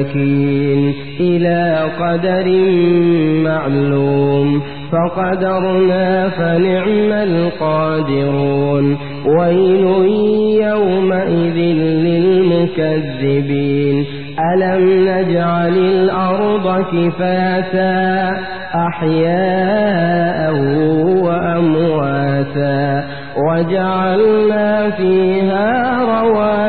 مكين إلى قدر معلوم فقدرنا فنعم القادرون ويل يومئذ للمكذبين. ألم نجعل الأرض كفاتا أحياء وأمواتا وجعلنا فيها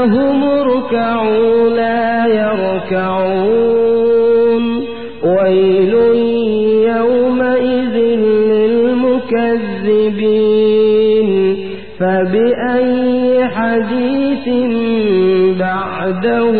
لهم اركعوا لا يركعون. ويل يومئذ للمكذبين. فبأي حديث بعده